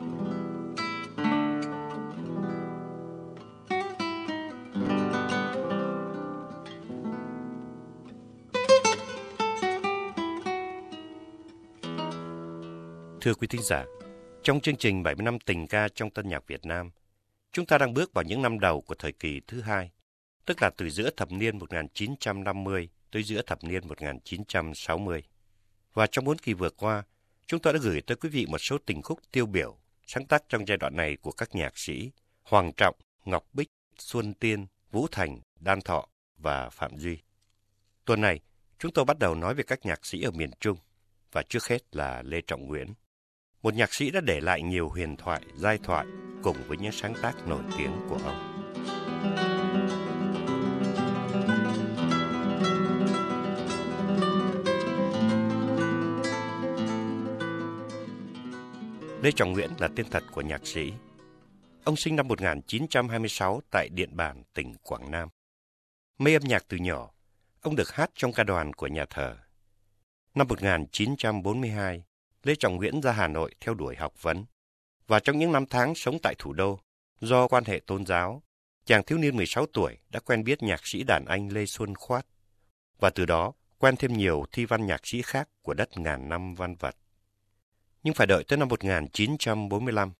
Thưa quý thính giả, trong chương trình 70 năm tình ca trong tân nhạc Việt Nam, chúng ta đang bước vào những năm đầu của thời kỳ thứ hai, tức là từ giữa thập niên 1950 tới giữa thập niên 1960. Và trong bốn kỳ vừa qua, chúng ta đã gửi tới quý vị một số tình khúc tiêu biểu sáng tác trong giai đoạn này của các nhạc sĩ Hoàng Trọng, Ngọc Bích, Xuân Tiên, Vũ Thành, Đan Thọ và Phạm Duy. Tuần này, chúng tôi bắt đầu nói về các nhạc sĩ ở miền Trung và trước hết là Lê Trọng Nguyễn một nhạc sĩ đã để lại nhiều huyền thoại, giai thoại cùng với những sáng tác nổi tiếng của ông. Lê Trọng Nguyễn là tên thật của nhạc sĩ. Ông sinh năm 1926 tại Điện Bàn, tỉnh Quảng Nam. Mê âm nhạc từ nhỏ, ông được hát trong ca đoàn của nhà thờ. Năm 1942, Lê Trọng Nguyễn ra Hà Nội theo đuổi học vấn. Và trong những năm tháng sống tại thủ đô, do quan hệ tôn giáo, chàng thiếu niên 16 tuổi đã quen biết nhạc sĩ đàn anh Lê Xuân Khoát. Và từ đó quen thêm nhiều thi văn nhạc sĩ khác của đất ngàn năm văn vật. Nhưng phải đợi tới năm 1945,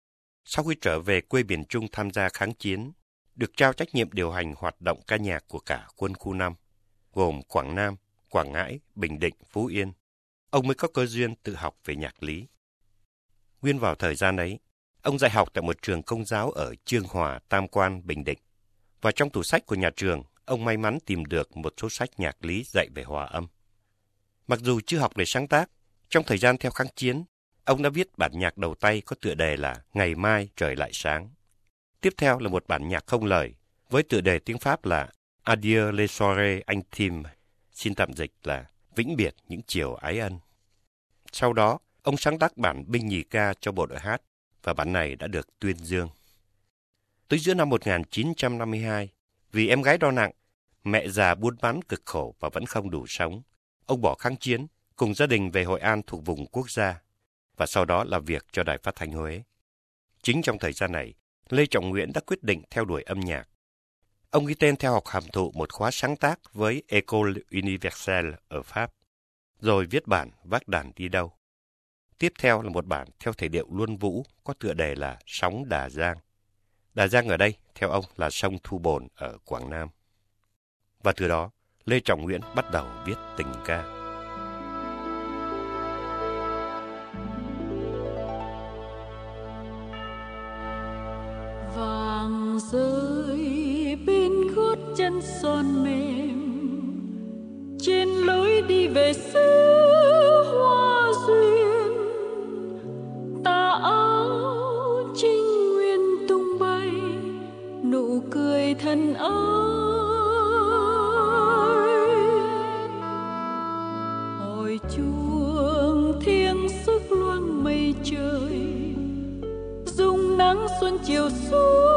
sau khi trở về quê miền Trung tham gia kháng chiến, được trao trách nhiệm điều hành hoạt động ca nhạc của cả quân khu 5, gồm Quảng Nam, Quảng Ngãi, Bình Định, Phú Yên, ông mới có cơ duyên tự học về nhạc lý. Nguyên vào thời gian ấy, ông dạy học tại một trường công giáo ở Trương Hòa, Tam Quan, Bình Định. Và trong tủ sách của nhà trường, ông may mắn tìm được một số sách nhạc lý dạy về hòa âm. Mặc dù chưa học để sáng tác, trong thời gian theo kháng chiến, ông đã viết bản nhạc đầu tay có tựa đề là Ngày mai trời lại sáng. Tiếp theo là một bản nhạc không lời, với tựa đề tiếng Pháp là Adieu les soirées intimes, xin tạm dịch là Vĩnh biệt những chiều ái ân. Sau đó, ông sáng tác bản binh nhì ca cho bộ đội hát và bản này đã được tuyên dương. Tới giữa năm 1952, vì em gái đo nặng, mẹ già buôn bán cực khổ và vẫn không đủ sống, ông bỏ kháng chiến, cùng gia đình về Hội An thuộc vùng quốc gia, và sau đó làm việc cho Đài Phát thanh Huế. Chính trong thời gian này, Lê Trọng Nguyễn đã quyết định theo đuổi âm nhạc. Ông ghi tên theo học hàm thụ một khóa sáng tác với École Universelle ở Pháp rồi viết bản vác đàn đi đâu. Tiếp theo là một bản theo thể điệu luân vũ có tựa đề là Sóng Đà Giang. Đà Giang ở đây, theo ông, là sông Thu Bồn ở Quảng Nam. Và từ đó, Lê Trọng Nguyễn bắt đầu viết tình ca. Vàng rơi bên gót chân son mềm. Trên lối đi về xứ hoa duyên, tà áo trinh nguyên tung bay, nụ cười thân ái. Hồi chuông thiêng sức loang mây trời dung nắng xuân chiều xuống.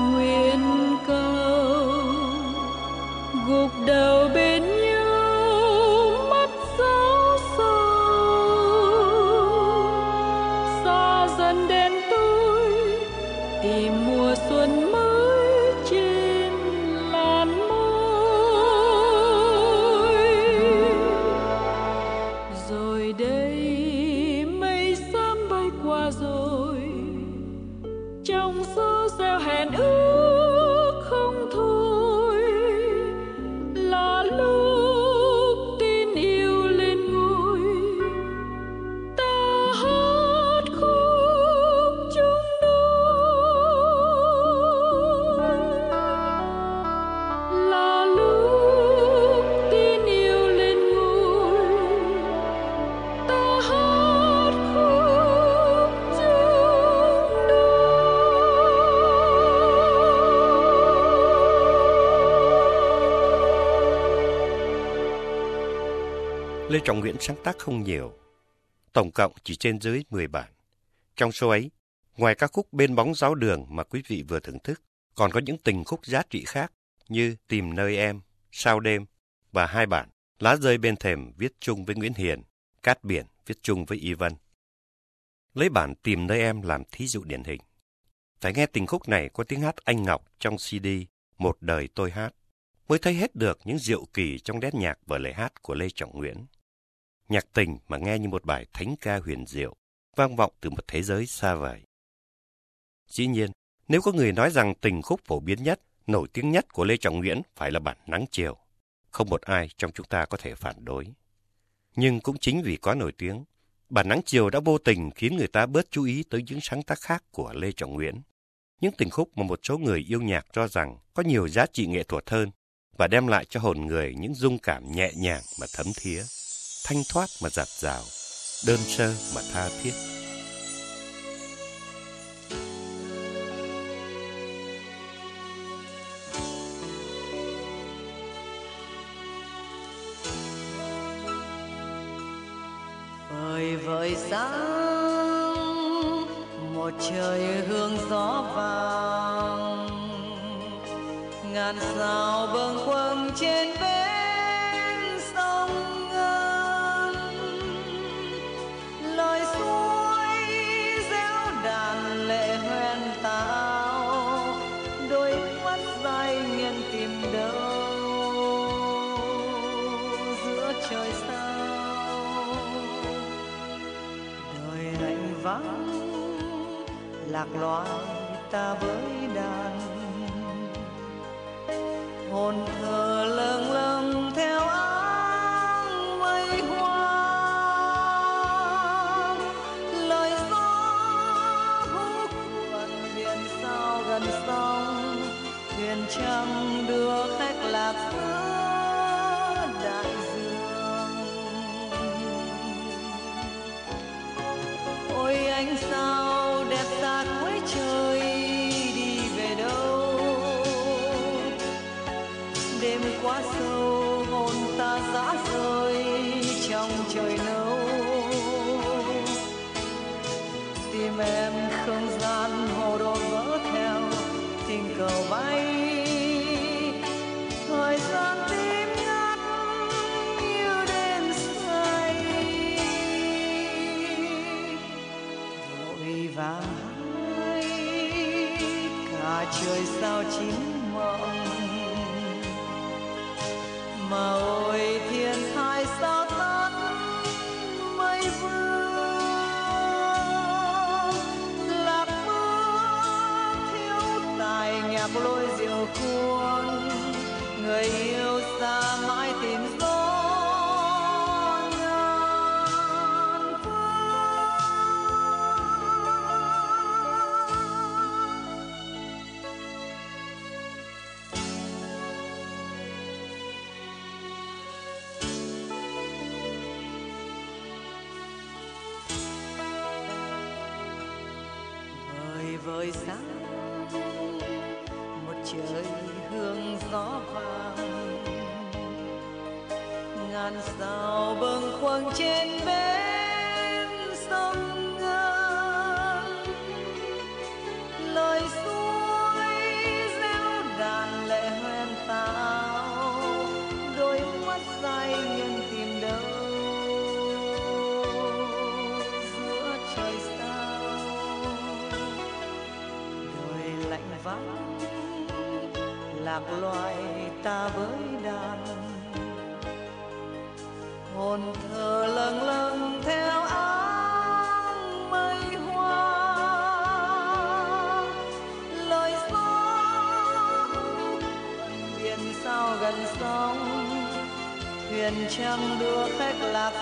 Nguyện cầu. Gục đầu bên Lê Trọng Nguyễn sáng tác không nhiều, tổng cộng chỉ trên dưới 10 bản. Trong số ấy, ngoài các khúc bên bóng giáo đường mà quý vị vừa thưởng thức, còn có những tình khúc giá trị khác như Tìm nơi em, Sao đêm và hai bản Lá rơi bên thềm viết chung với Nguyễn Hiền, Cát biển viết chung với Y Vân. Lấy bản Tìm nơi em làm thí dụ điển hình. Phải nghe tình khúc này có tiếng hát Anh Ngọc trong CD Một đời tôi hát, mới thấy hết được những diệu kỳ trong nét nhạc và lời hát của Lê Trọng Nguyễn. Nhạc tình mà nghe như một bài thánh ca huyền diệu, vang vọng từ một thế giới xa vời. Dĩ nhiên, nếu có người nói rằng tình khúc phổ biến nhất, nổi tiếng nhất của Lê Trọng Nguyễn phải là bản Nắng Chiều, không một ai trong chúng ta có thể phản đối. Nhưng cũng chính vì quá nổi tiếng, bản Nắng Chiều đã vô tình khiến người ta bớt chú ý tới những sáng tác khác của Lê Trọng Nguyễn. Những tình khúc mà một số người yêu nhạc cho rằng có nhiều giá trị nghệ thuật hơn và đem lại cho hồn người những dung cảm nhẹ nhàng mà thấm thía, thanh thoát mà giặt rào, đơn sơ mà tha thiết. vời vợi sáng một trời hương gió vàng ngàn sao bâng lạc loài ta với đàn. Hồn thờ lâng lâng theo áng mây hoa lời gió hút vần biển sao gần sông. Thuyền trăng đưa khách lạc giữa đại dương. Ôi anh sao xa cuối trời đi về đâu? Đêm quá sâu lối rượu cuốn. Người yêu xa mãi tìm dấu vắng, lạc loài ta với đàn. Hồn thờ lâng lâng theo áng mây hoa. Lời gió biển sao gần sông thuyền trăng đưa khách lạc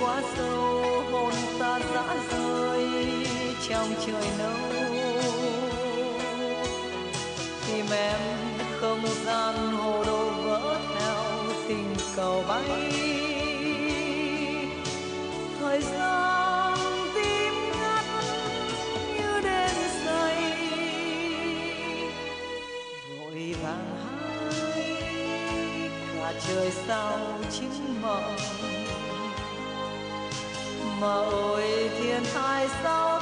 quá sâu, hồn ta dã rời trong trời nâu. Tìm em không gian hồ đồ vỡ theo tình cầu bay. Thời gian tim ngắt như đêm say. Vội vàng hai cả trời sao chính mộng mà ôi thiên tai sao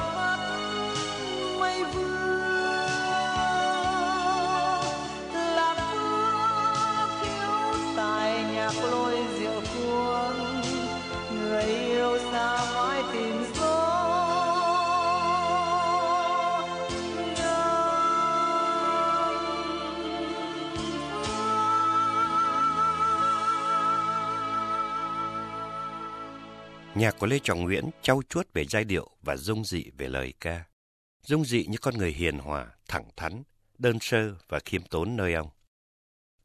Nhạc của Lê Trọng Nguyễn trau chuốt về giai điệu và dung dị về lời ca. Dung dị như con người hiền hòa, thẳng thắn, đơn sơ và khiêm tốn nơi ông.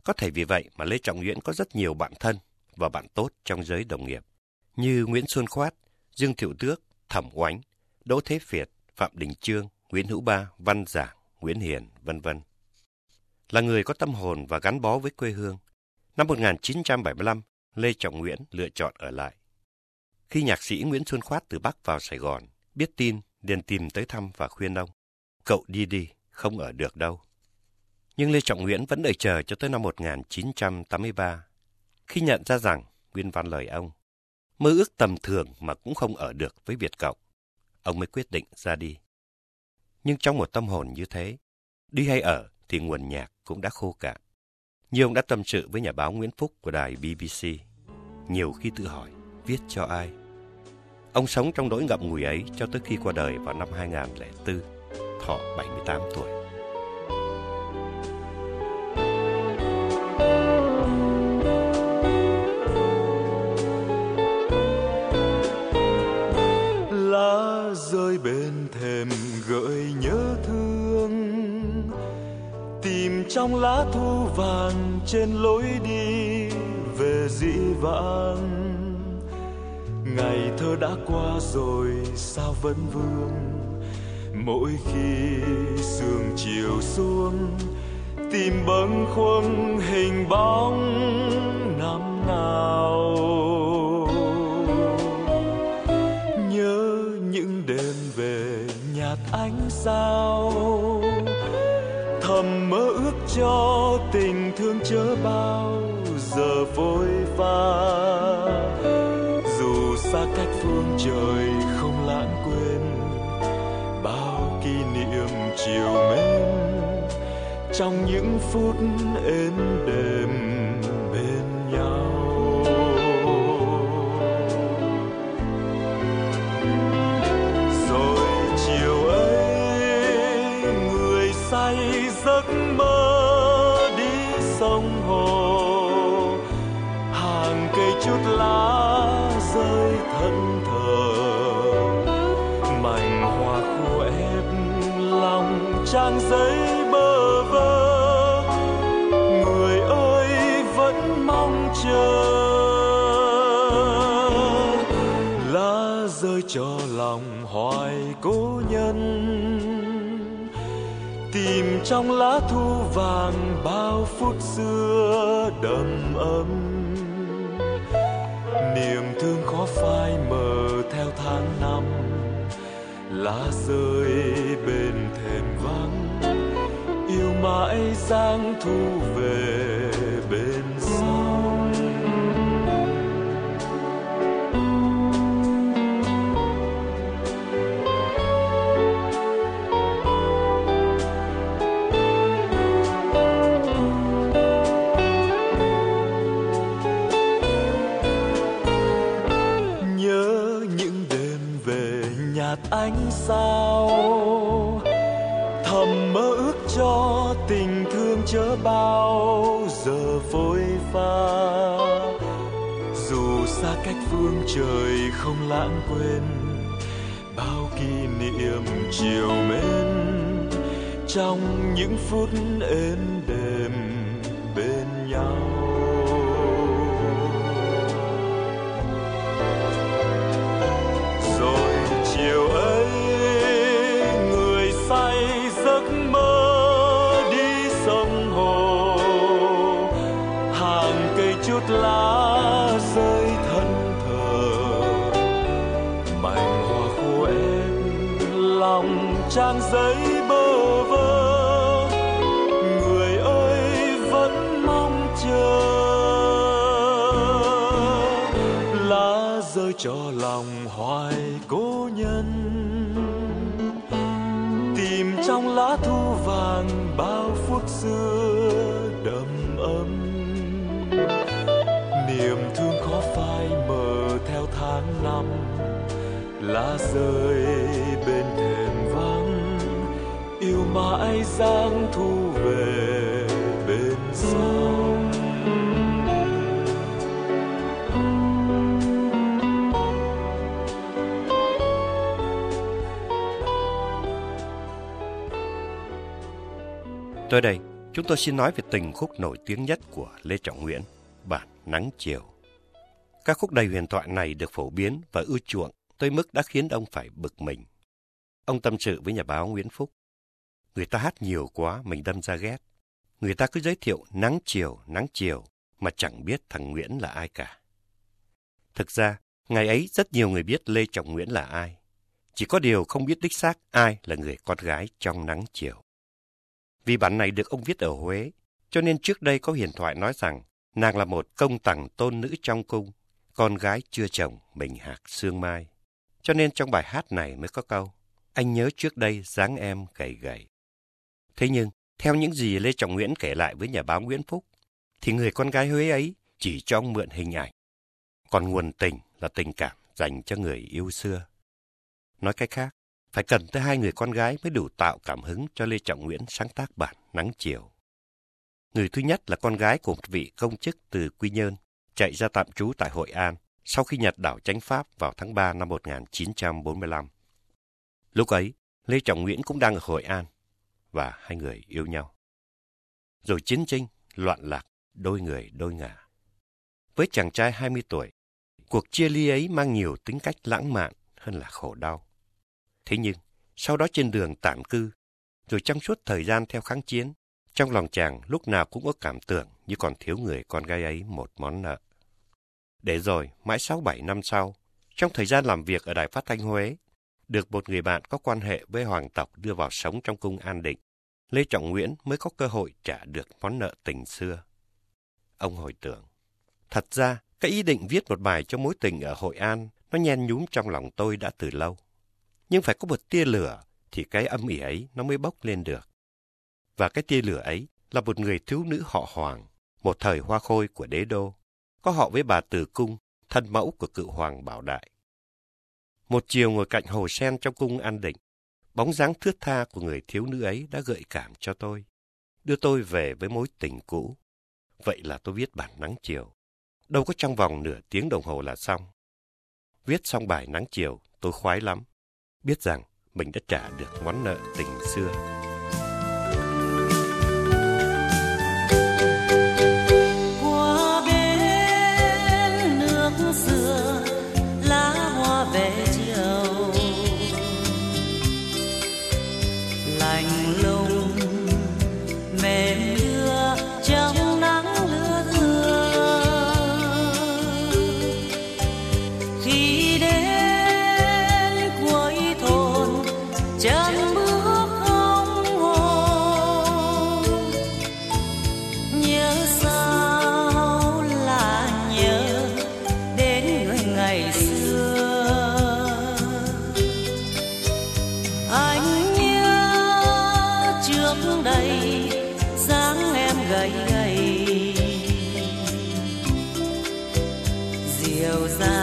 Có thể vì vậy mà Lê Trọng Nguyễn có rất nhiều bạn thân và bạn tốt trong giới đồng nghiệp, như Nguyễn Xuân Khoát, Dương Thiệu Tước, Thẩm Oánh, Đỗ Thế Việt, Phạm Đình Trương, Nguyễn Hữu Ba, Văn Giảng, Nguyễn Hiền, vân vân. Là người có tâm hồn và gắn bó với quê hương, năm 1975, Lê Trọng Nguyễn lựa chọn ở lại. Khi nhạc sĩ Nguyễn Xuân Khoát từ Bắc vào Sài Gòn, biết tin liền tìm tới thăm và khuyên ông. Cậu đi đi, không ở được đâu. Nhưng Lê Trọng Nguyễn vẫn đợi chờ cho tới năm 1983. Khi nhận ra rằng, nguyên văn lời ông, mơ ước tầm thường mà cũng không ở được với Việt Cộng, ông mới quyết định ra đi. Nhưng trong một tâm hồn như thế, đi hay ở thì nguồn nhạc cũng đã khô cạn. Như ông đã tâm sự với nhà báo Nguyễn Phúc của đài BBC. Nhiều khi tự hỏi, viết cho ai? Ông sống trong nỗi ngậm ngùi ấy cho tới khi qua đời vào năm 2004, thọ 78 tuổi. lá rơi bên thềm gợi nhớ thương tìm trong lá thu vàng trên lối đi về dĩ vãng ngày thơ đã qua rồi, sao vẫn vương? Mỗi khi sương chiều xuống, tìm bâng khuâng hình bóng năm nào. Nhớ những đêm về nhạt ánh sao, thầm mơ ước cho tình thương chớ bao giờ vội pha trời không lãng quên bao kỷ niệm chiều mến trong những phút êm đềm. Trang giấy bơ vơ. Người ơi, vẫn mong chờ. Lá rơi cho lòng hoài cố nhân. Tìm trong lá thu vàng bao phút xưa đầm ấm. Niềm thương khó phai mờ theo tháng năm. Lá rơi mãi dáng trời không lãng quên bao kỷ niệm chiều mến trong những phút êm trang giấy bơ vơ. Người ơi, vẫn mong chờ. Lá rơi cho lòng hoài cố nhân. Tìm trong lá thu vàng bao phút xưa đầm ấm. Niềm thương khó phai mờ theo tháng năm. Lá rơi mãi giang thu về bên sông Tới đây, chúng tôi xin nói về tình khúc nổi tiếng nhất của Lê Trọng Nguyễn, bản Nắng Chiều. Các khúc đầy huyền thoại này được phổ biến và ưa chuộng tới mức đã khiến ông phải bực mình. Ông tâm sự với nhà báo Nguyễn Phúc. Người ta hát nhiều quá, mình đâm ra ghét. Người ta cứ giới thiệu nắng chiều, nắng chiều, mà chẳng biết thằng Nguyễn là ai cả. Thực ra, ngày ấy rất nhiều người biết Lê Trọng Nguyễn là ai. Chỉ có điều không biết đích xác ai là người con gái trong nắng chiều. Vì bản này được ông viết ở Huế, cho nên trước đây có hiền thoại nói rằng nàng là một công tằng tôn nữ trong cung, con gái chưa chồng mình hạc sương mai. Cho nên trong bài hát này mới có câu, anh nhớ trước đây dáng em gầy gầy. Thế nhưng, theo những gì Lê Trọng Nguyễn kể lại với nhà báo Nguyễn Phúc, thì người con gái Huế ấy chỉ cho ông mượn hình ảnh. Còn nguồn tình là tình cảm dành cho người yêu xưa. Nói cách khác, phải cần tới hai người con gái mới đủ tạo cảm hứng cho Lê Trọng Nguyễn sáng tác bản Nắng Chiều. Người thứ nhất là con gái của một vị công chức từ Quy Nhơn, chạy ra tạm trú tại Hội An sau khi Nhật đảo chánh Pháp vào tháng 3 năm 1945. Lúc ấy, Lê Trọng Nguyễn cũng đang ở Hội An và hai người yêu nhau. Rồi chiến tranh, loạn lạc, đôi người đôi ngả. Với chàng trai 20 tuổi, cuộc chia ly ấy mang nhiều tính cách lãng mạn hơn là khổ đau. Thế nhưng, sau đó trên đường tản cư, rồi trong suốt thời gian theo kháng chiến, trong lòng chàng lúc nào cũng có cảm tưởng như còn thiếu người con gái ấy một món nợ. Để rồi, mãi 6-7 năm sau, trong thời gian làm việc ở Đài Phát Thanh Huế, được một người bạn có quan hệ với hoàng tộc đưa vào sống trong cung an định, Lê Trọng Nguyễn mới có cơ hội trả được món nợ tình xưa. Ông hồi tưởng, thật ra, cái ý định viết một bài cho mối tình ở Hội An nó nhen nhúm trong lòng tôi đã từ lâu. Nhưng phải có một tia lửa thì cái âm ỉ ấy nó mới bốc lên được. Và cái tia lửa ấy là một người thiếu nữ họ Hoàng, một thời hoa khôi của đế đô, có họ với bà Từ Cung, thân mẫu của cựu Hoàng Bảo Đại. Một chiều ngồi cạnh hồ sen trong cung an định, bóng dáng thướt tha của người thiếu nữ ấy đã gợi cảm cho tôi, đưa tôi về với mối tình cũ. Vậy là tôi viết bản nắng chiều. Đâu có trong vòng nửa tiếng đồng hồ là xong. Viết xong bài nắng chiều, tôi khoái lắm. Biết rằng mình đã trả được món nợ tình xưa. 有三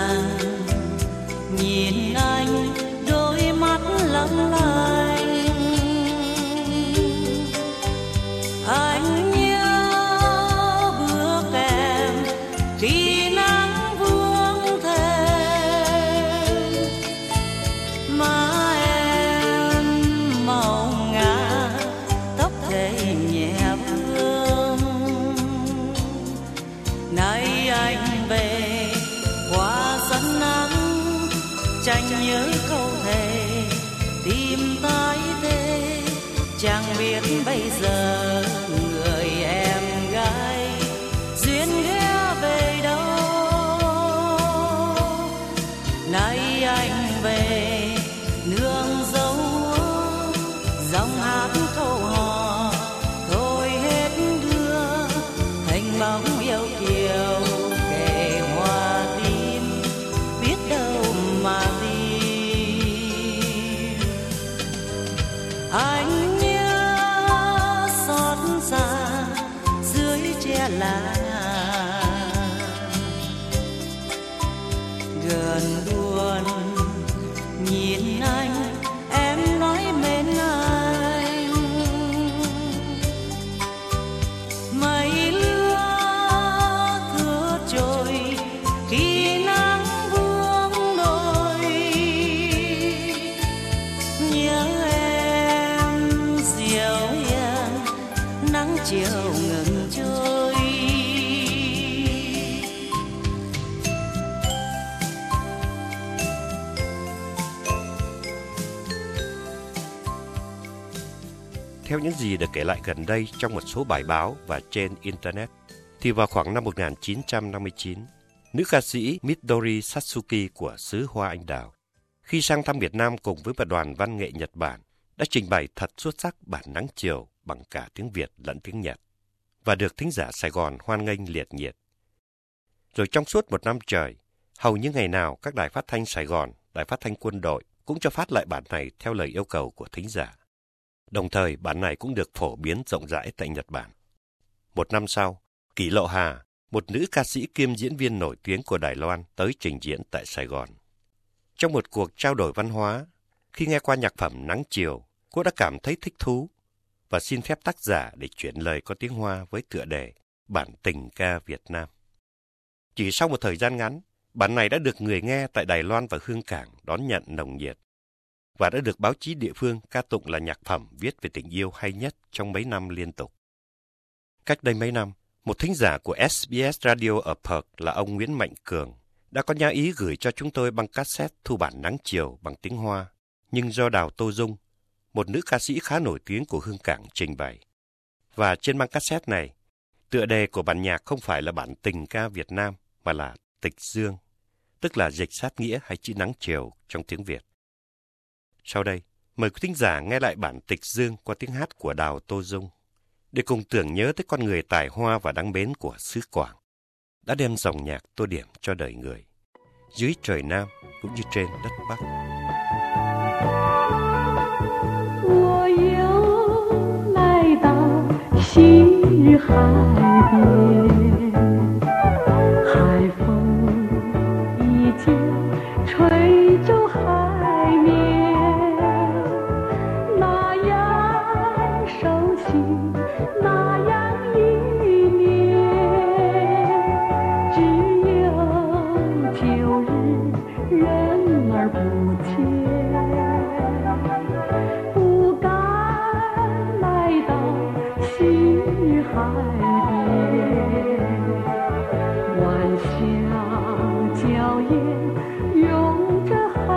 Theo những gì được kể lại gần đây trong một số bài báo và trên Internet, thì vào khoảng năm 1959, nữ ca sĩ Midori Satsuki của xứ Hoa Anh Đào, khi sang thăm Việt Nam cùng với một đoàn văn nghệ Nhật Bản, đã trình bày thật xuất sắc bản nắng chiều bằng cả tiếng Việt lẫn tiếng Nhật, và được thính giả Sài Gòn hoan nghênh liệt nhiệt. Rồi trong suốt một năm trời, hầu như ngày nào các đài phát thanh Sài Gòn, đài phát thanh quân đội cũng cho phát lại bản này theo lời yêu cầu của thính giả. Đồng thời bản này cũng được phổ biến rộng rãi tại Nhật Bản. Một năm sau, Kỷ Lộ Hà, một nữ ca sĩ kiêm diễn viên nổi tiếng của Đài Loan tới trình diễn tại Sài Gòn. Trong một cuộc trao đổi văn hóa, khi nghe qua nhạc phẩm Nắng Chiều, cô đã cảm thấy thích thú và xin phép tác giả để chuyển lời có tiếng Hoa với tựa đề Bản tình ca Việt Nam. Chỉ sau một thời gian ngắn, bản này đã được người nghe tại Đài Loan và Hương Cảng đón nhận nồng nhiệt và đã được báo chí địa phương ca tụng là nhạc phẩm viết về tình yêu hay nhất trong mấy năm liên tục. Cách đây mấy năm, một thính giả của SBS Radio ở Perth là ông Nguyễn Mạnh Cường đã có nhã ý gửi cho chúng tôi băng cassette thu bản Nắng Chiều bằng tiếng Hoa, nhưng do Đào Tô Dung, một nữ ca sĩ khá nổi tiếng của Hương Cảng trình bày. Và trên băng cassette này, tựa đề của bản nhạc không phải là bản tình ca Việt Nam mà là Tịch Dương, tức là dịch sát nghĩa hay chữ nắng chiều trong tiếng Việt. Sau đây, mời quý thính giả nghe lại bản Tịch Dương qua tiếng hát của Đào Tô Dung để cùng tưởng nhớ tới con người tài hoa và đáng mến của xứ Quảng đã đem dòng nhạc tô điểm cho đời người dưới trời Nam cũng như trên đất Bắc. 我又来到西海边， 天拥着